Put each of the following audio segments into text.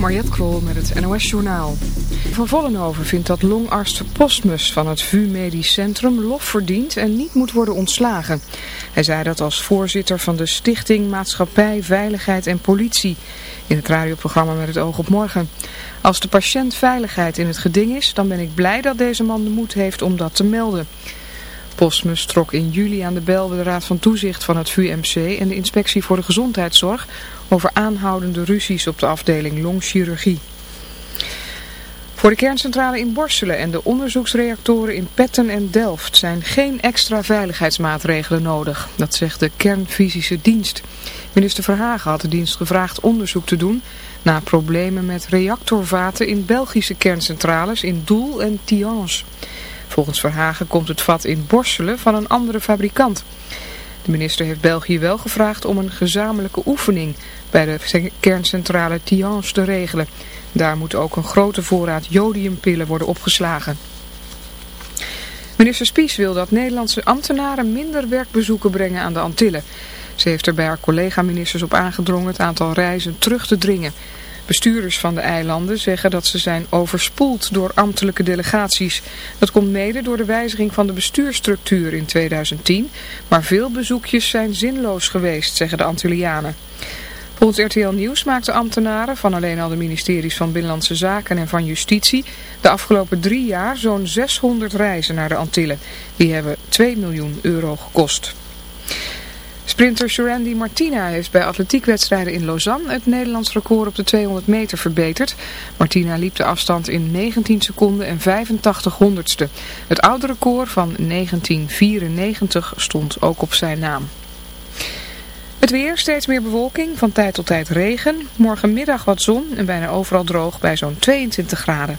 Mariette Krol met het NOS Journaal. Van Vollenhoven vindt dat longarts Postmus van het VU Medisch Centrum lof verdient en niet moet worden ontslagen. Hij zei dat als voorzitter van de Stichting Maatschappij, Veiligheid en Politie in het radioprogramma Met het Oog op Morgen. Als de patiëntveiligheid in het geding is, dan ben ik blij dat deze man de moed heeft om dat te melden. Postmus trok in juli aan de bel bij de Raad van Toezicht van het VUMC en de Inspectie voor de Gezondheidszorg over aanhoudende ruzies op de afdeling longchirurgie. Voor de kerncentrale in Borselen en de onderzoeksreactoren in Petten en Delft zijn geen extra veiligheidsmaatregelen nodig. Dat zegt de kernfysische dienst. Minister Verhagen had de dienst gevraagd onderzoek te doen naar problemen met reactorvaten in Belgische kerncentrales in Doel en Tihange. Volgens Verhagen komt het vat in Borselen van een andere fabrikant. De minister heeft België wel gevraagd om een gezamenlijke oefening bij de kerncentrale Tihange te regelen. Daar moet ook een grote voorraad jodiumpillen worden opgeslagen. Minister Spies wil dat Nederlandse ambtenaren minder werkbezoeken brengen aan de Antillen. Ze heeft er bij haar collega-ministers op aangedrongen het aantal reizen terug te dringen. Bestuurders van de eilanden zeggen dat ze zijn overspoeld door ambtelijke delegaties. Dat komt mede door de wijziging van de bestuurstructuur in 2010. Maar veel bezoekjes zijn zinloos geweest, zeggen de Antillianen. Volgens RTL Nieuws maakten ambtenaren van alleen al de ministeries van Binnenlandse Zaken en van Justitie de afgelopen drie jaar zo'n 600 reizen naar de Antillen. Die hebben 2 miljoen euro gekost. Sprinter Surandi Martina heeft bij atletiekwedstrijden in Lausanne het Nederlands record op de 200 meter verbeterd. Martina liep de afstand in 19 seconden en 85 honderdste. Het oude record van 1994 stond ook op zijn naam. Het weer, steeds meer bewolking, van tijd tot tijd regen. Morgenmiddag wat zon en bijna overal droog bij zo'n 22 graden.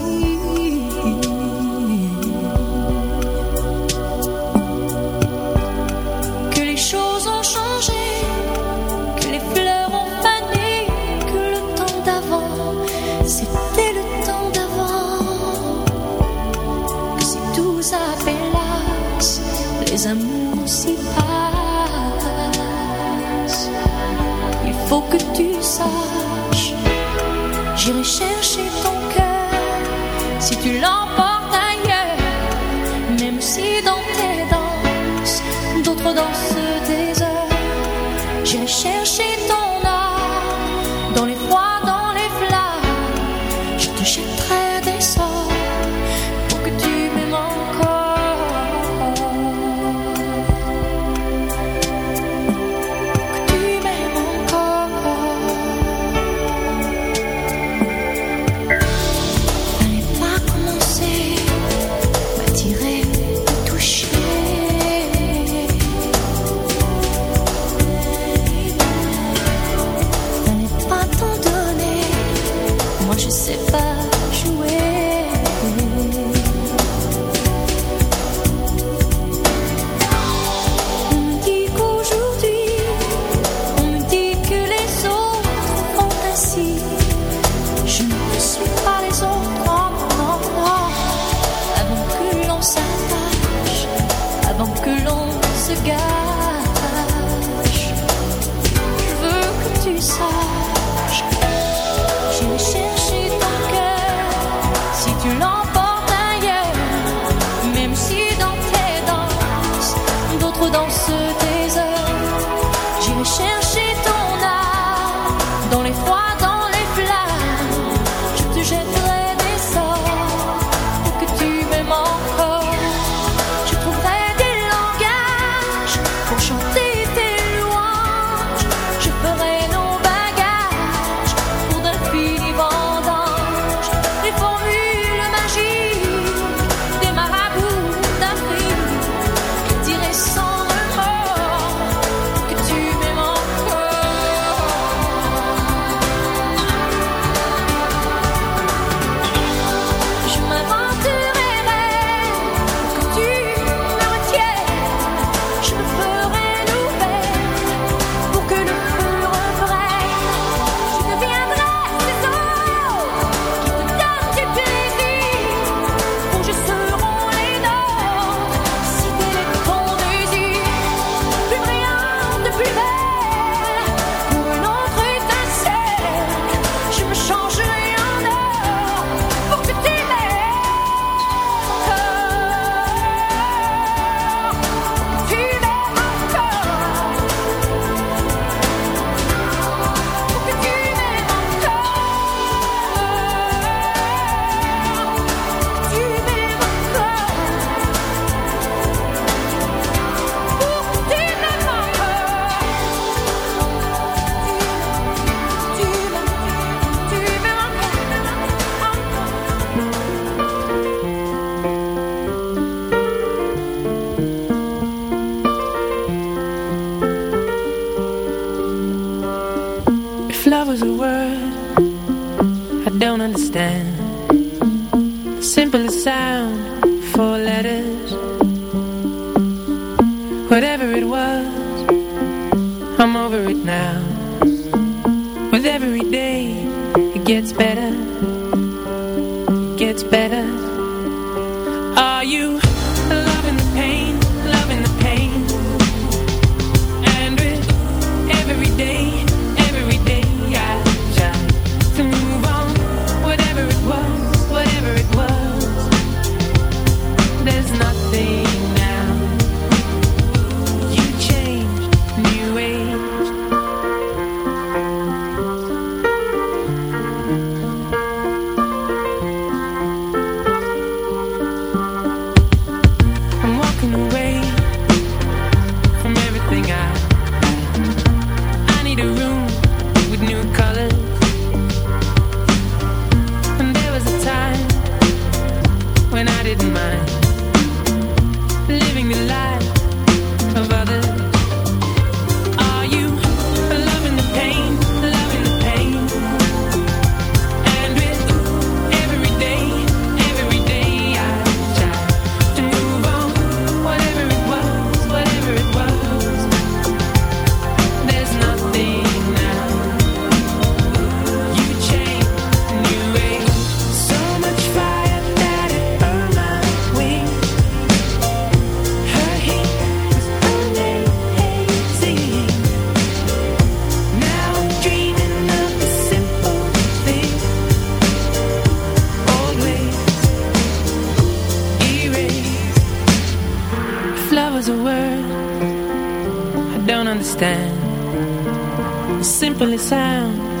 faut que tu saches, j'irai chercher ton cœur si tu l'emportes. beside don't understand. Simple sound, four letters. Whatever it was, I'm over it now. With every day, it gets better. understand. Simply sound.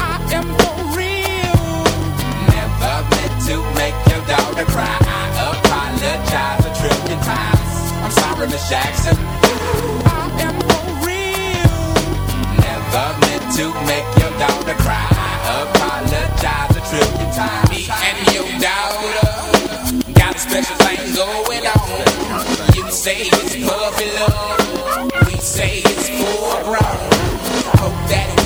I am for real. Never meant to make your daughter cry. I apologize a trillion times. I'm sorry, Miss Jackson. I am for real. Never meant to make your daughter cry. Apologize a trillion times. Me and your daughter got special thing going on. You say it's puppy love. We say it's foreground. Hope that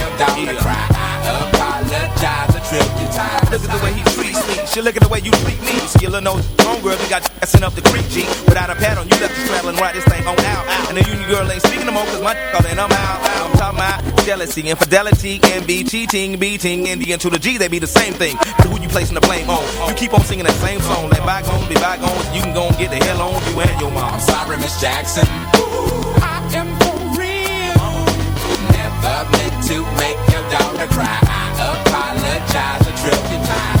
She look at the way you treat me. Little nose homegirl, you got sent up the creek, G. Without a pad on, you left the straddle right this thing on out. And the union girl ain't speaking no more, cause my calling I'm out. I'm talking about jealousy, infidelity, can be cheating, beating, and the to the G, they be the same thing. But who you placing the blame on? You keep on singing that same song. Let bygones be bygones, you can go and get the hell on you and your mom. I'm sorry, Miss Jackson. I am for real. Never meant to make your daughter cry. I apologize a trillion times.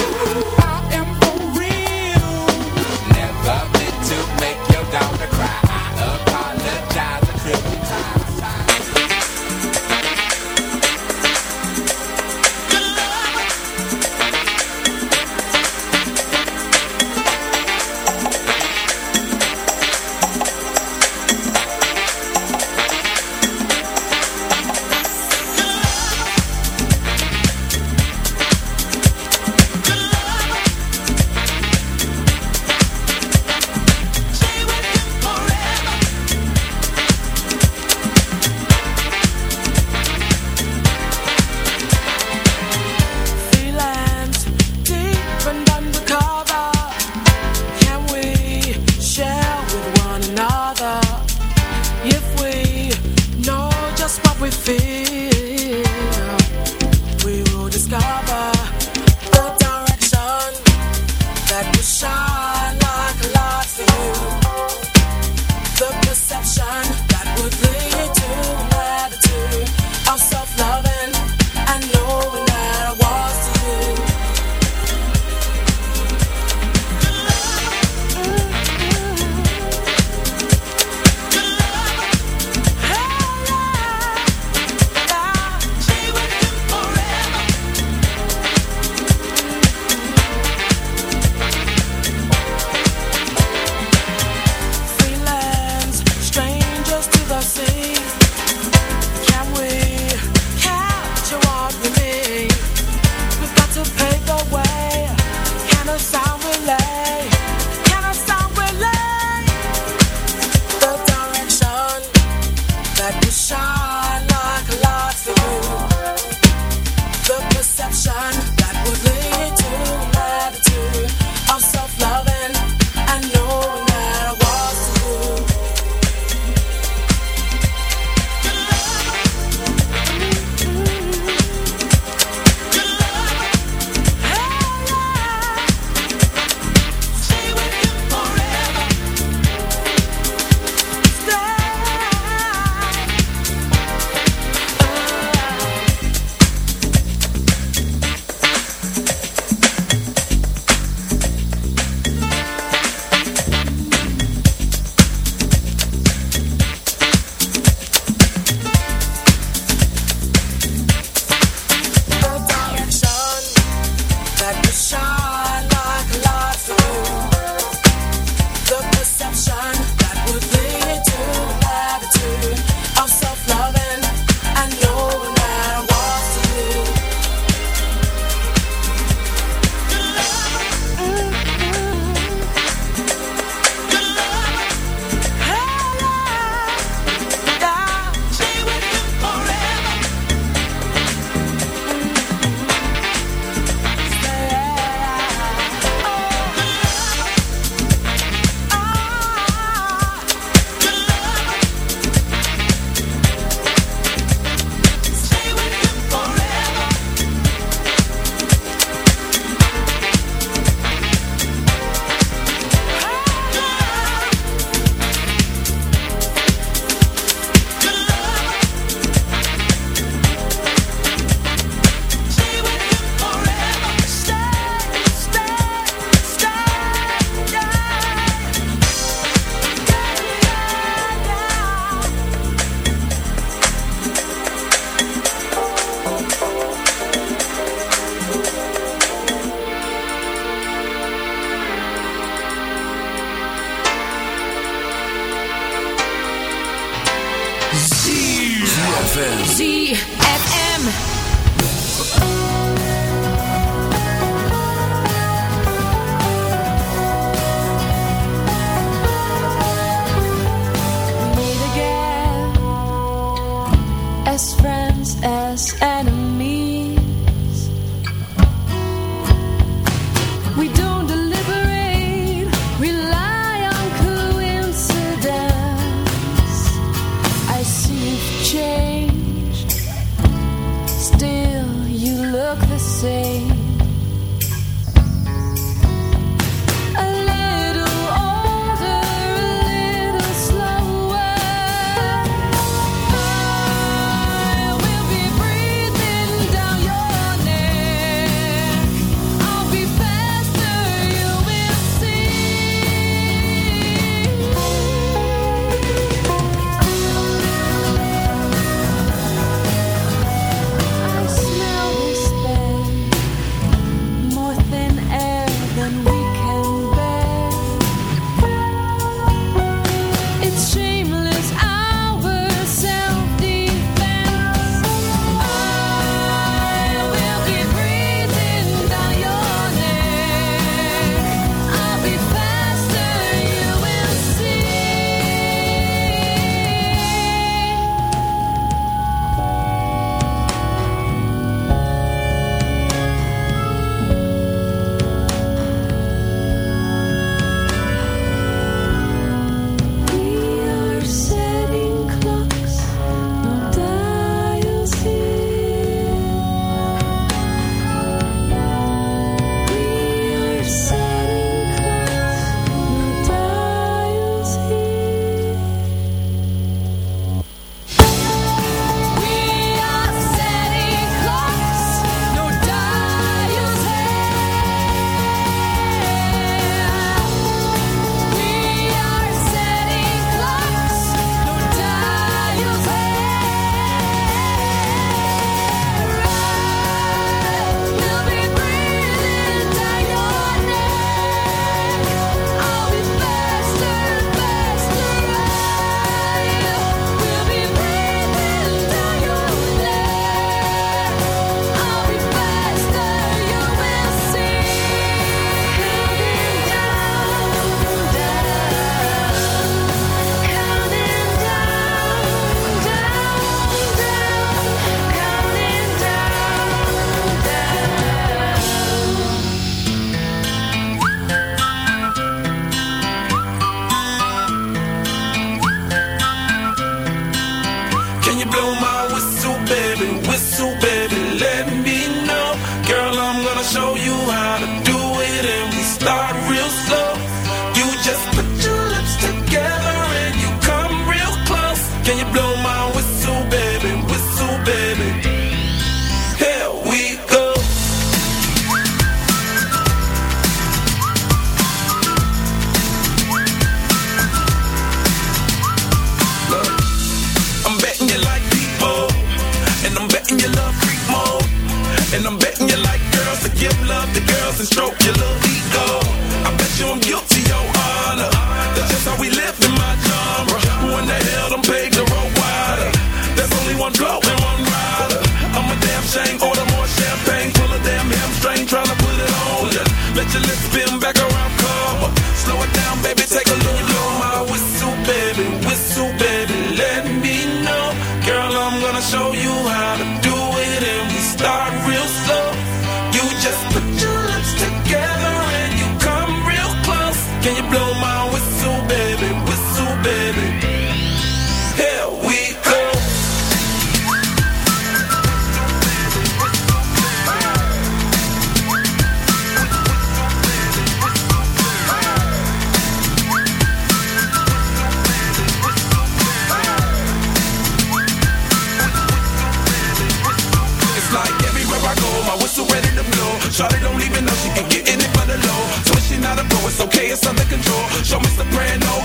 this too, baby, let me know. Girl, I'm gonna show you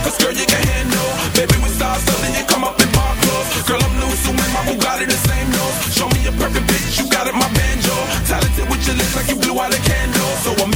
Cause girl, you can handle. Baby, we saw something, you come up in my clothes. Girl, I'm new, so my Bugatti the same nose. Show me a perfect bitch, you got it, my banjo. Talented with your lips like you blew out a candle. So I'm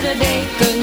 today. Good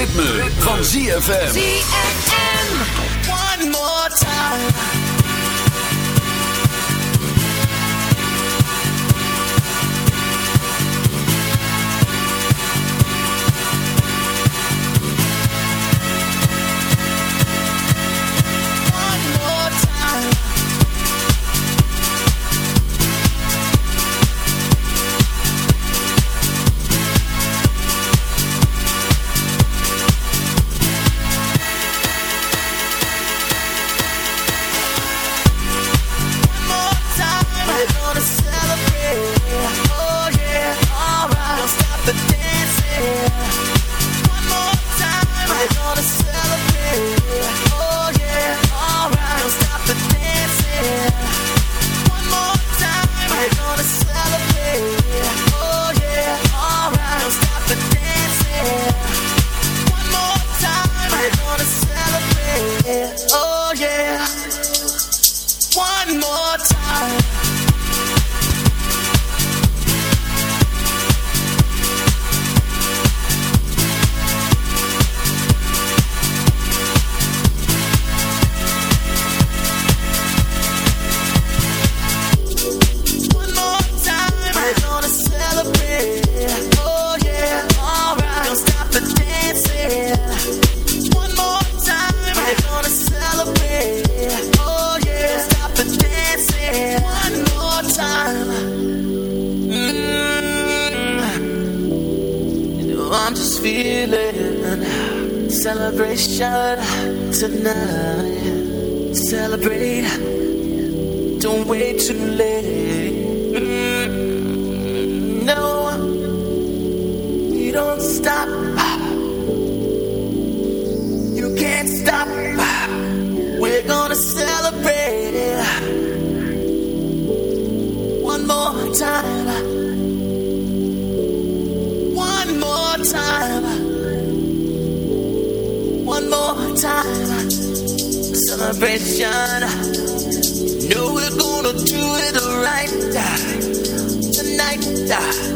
ritme, ritme. van ZFM. ZFM. One more time. Celebration tonight. Celebrate, don't wait too late. Mm, no, you don't stop. Celebration. Know we're gonna do it right tonight.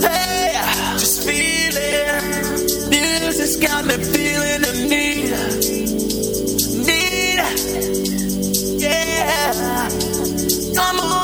Hey, just feel it. Music's got me feeling the need, need. Yeah, come on,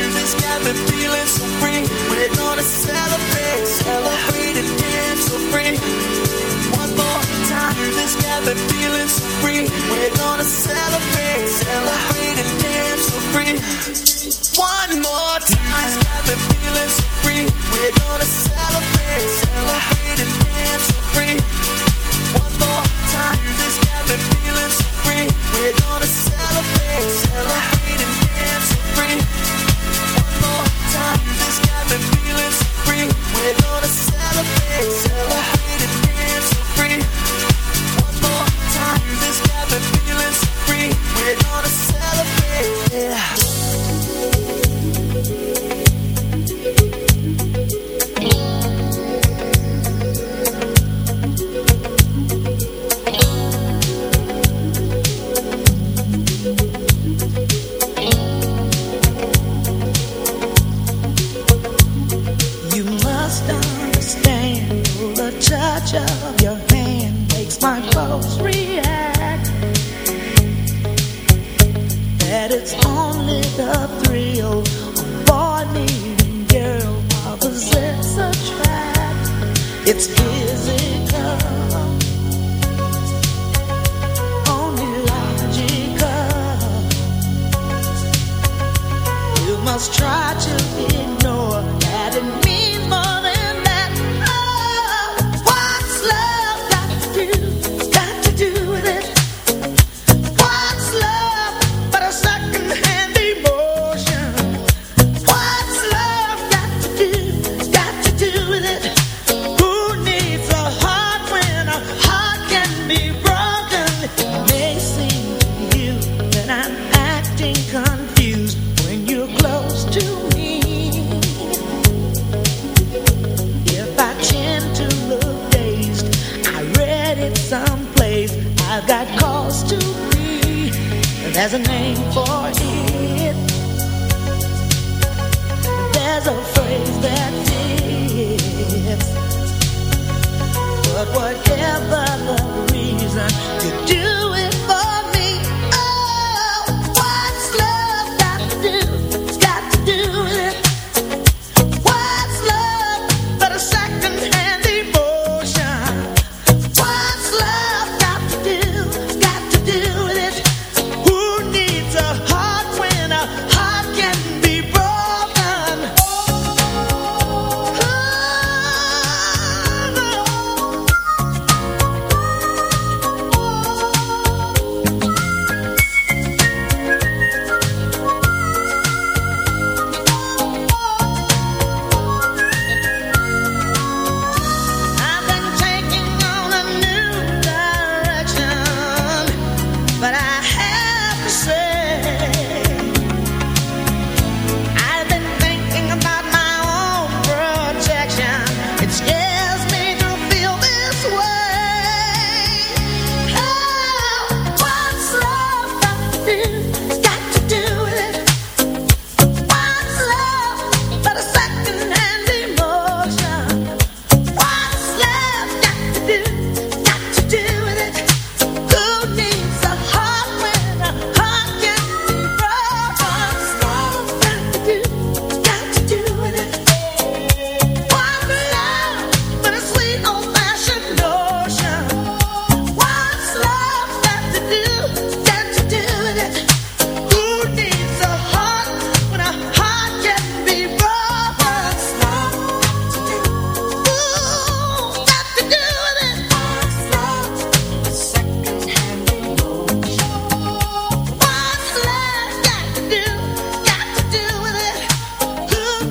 Music's got me feeling so free. We're gonna celebrate, celebrate and dance so free. One more time. Music's got me feeling so free. We're gonna celebrate, celebrate and dance so free. One more time. Music's got me feeling so free. We're gonna celebrate, celebrate and dance so free.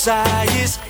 zij is